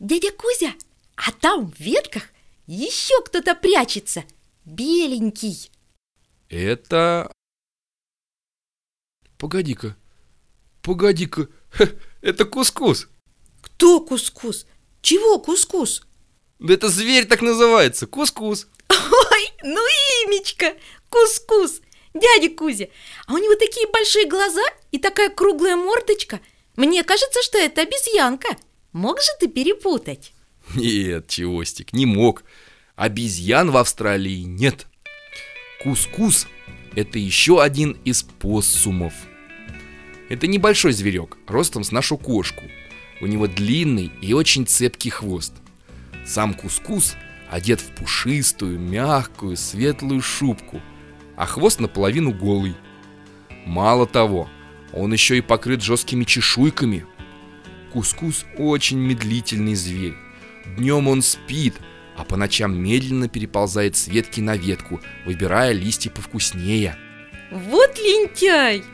Дядя Кузя, а там в ветках еще кто-то прячется. Беленький. Это... Погоди-ка, погоди-ка, это кускус. Кто кускус? Чего кускус? Да это зверь так называется, кускус. Ой, ну имечко, кускус. Дядя Кузя, а у него такие большие глаза и такая круглая мордочка. Мне кажется, что это обезьянка Мог же ты перепутать? Нет, Чевостик, не мог. Обезьян в Австралии нет. Кускус – это еще один из поссумов. Это небольшой зверек, ростом с нашу кошку. У него длинный и очень цепкий хвост. Сам кускус одет в пушистую, мягкую, светлую шубку А хвост наполовину голый. Мало того, он еще и покрыт жесткими чешуйками Кускус очень медлительный зверь Днем он спит, а по ночам медленно переползает с ветки на ветку, выбирая листья повкуснее. Вот лентяй!